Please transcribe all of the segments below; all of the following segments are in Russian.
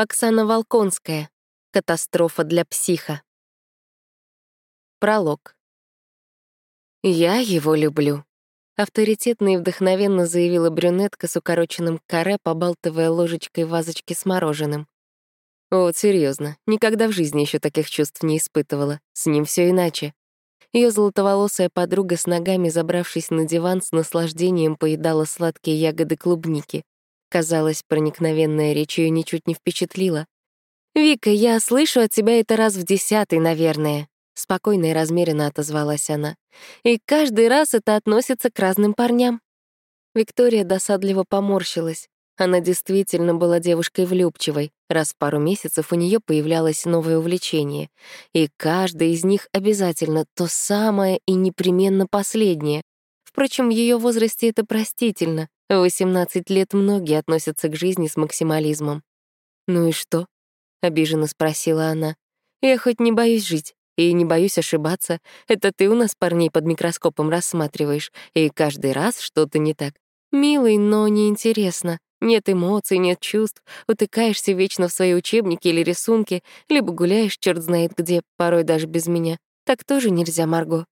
Оксана Волконская. Катастрофа для психа. Пролог. «Я его люблю», — авторитетно и вдохновенно заявила брюнетка с укороченным каре, побалтывая ложечкой вазочки с мороженым. Вот серьезно, никогда в жизни еще таких чувств не испытывала. С ним все иначе. Ее золотоволосая подруга с ногами, забравшись на диван, с наслаждением поедала сладкие ягоды клубники. Казалось, проникновенная речь ее ничуть не впечатлила. «Вика, я слышу от тебя это раз в десятый, наверное», — спокойно и размеренно отозвалась она. «И каждый раз это относится к разным парням». Виктория досадливо поморщилась. Она действительно была девушкой влюбчивой. Раз в пару месяцев у нее появлялось новое увлечение. И каждый из них обязательно то самое и непременно последнее. Впрочем, в ее возрасте это простительно. В 18 лет многие относятся к жизни с максимализмом. «Ну и что?» — обиженно спросила она. «Я хоть не боюсь жить и не боюсь ошибаться. Это ты у нас парней под микроскопом рассматриваешь, и каждый раз что-то не так. Милый, но неинтересно. Нет эмоций, нет чувств, утыкаешься вечно в свои учебники или рисунки, либо гуляешь черт знает где, порой даже без меня. Так тоже нельзя, Марго».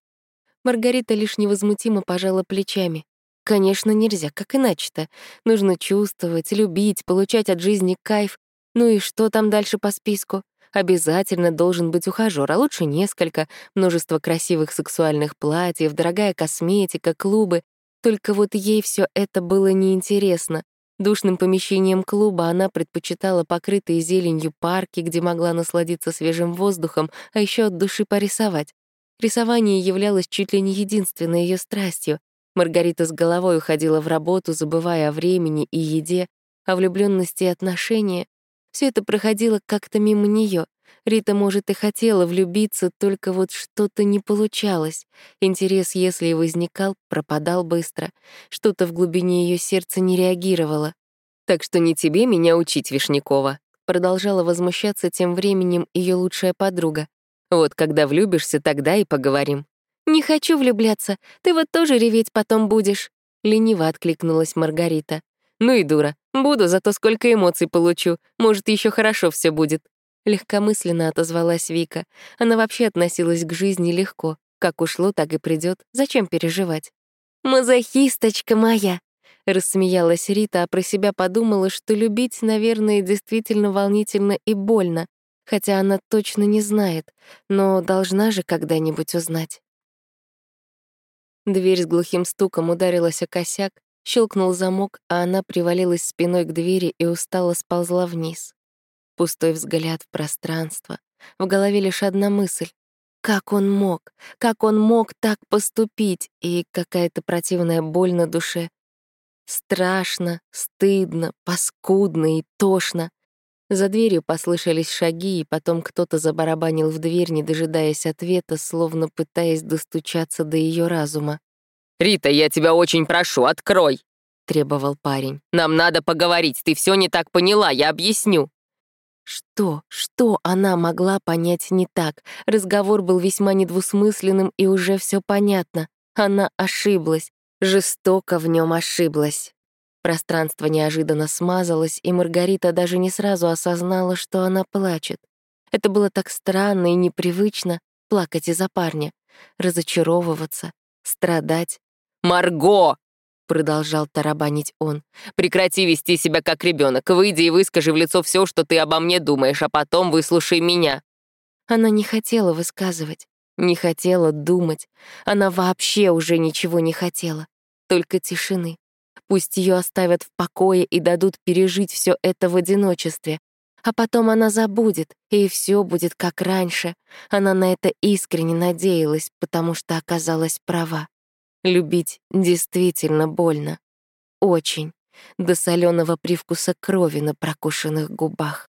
Маргарита лишь невозмутимо пожала плечами. Конечно, нельзя, как иначе-то. Нужно чувствовать, любить, получать от жизни кайф, ну и что там дальше по списку? Обязательно должен быть ухажёр, а лучше несколько, множество красивых сексуальных платьев, дорогая косметика, клубы. Только вот ей все это было неинтересно. Душным помещением клуба она предпочитала покрытые зеленью парки, где могла насладиться свежим воздухом, а еще от души порисовать. Рисование являлось чуть ли не единственной ее страстью. Маргарита с головой уходила в работу, забывая о времени и еде, о влюбленности и отношениях. Все это проходило как-то мимо нее. Рита, может, и хотела влюбиться, только вот что-то не получалось. Интерес, если и возникал, пропадал быстро. Что-то в глубине ее сердца не реагировало. «Так что не тебе меня учить, Вишнякова», продолжала возмущаться тем временем ее лучшая подруга. «Вот когда влюбишься, тогда и поговорим». «Не хочу влюбляться, ты вот тоже реветь потом будешь», — лениво откликнулась Маргарита. Ну и дура. Буду, зато сколько эмоций получу. Может, еще хорошо все будет. Легкомысленно отозвалась Вика. Она вообще относилась к жизни легко. Как ушло, так и придет. Зачем переживать? «Мазохисточка моя!» Рассмеялась Рита, а про себя подумала, что любить, наверное, действительно волнительно и больно, хотя она точно не знает, но должна же когда-нибудь узнать. Дверь с глухим стуком ударилась о косяк, Щелкнул замок, а она привалилась спиной к двери и устало сползла вниз. Пустой взгляд в пространство. В голове лишь одна мысль. Как он мог? Как он мог так поступить? И какая-то противная боль на душе. Страшно, стыдно, паскудно и тошно. За дверью послышались шаги, и потом кто-то забарабанил в дверь, не дожидаясь ответа, словно пытаясь достучаться до ее разума. «Рита, я тебя очень прошу, открой!» — требовал парень. «Нам надо поговорить, ты все не так поняла, я объясню». Что, что она могла понять не так? Разговор был весьма недвусмысленным, и уже все понятно. Она ошиблась, жестоко в нем ошиблась. Пространство неожиданно смазалось, и Маргарита даже не сразу осознала, что она плачет. Это было так странно и непривычно — плакать из-за парня, разочаровываться, страдать, «Марго!» — продолжал тарабанить он. «Прекрати вести себя как ребенок. Выйди и выскажи в лицо все, что ты обо мне думаешь, а потом выслушай меня». Она не хотела высказывать, не хотела думать. Она вообще уже ничего не хотела, только тишины. Пусть ее оставят в покое и дадут пережить все это в одиночестве. А потом она забудет, и все будет как раньше. Она на это искренне надеялась, потому что оказалась права. Любить действительно больно. Очень. До соленого привкуса крови на прокушенных губах.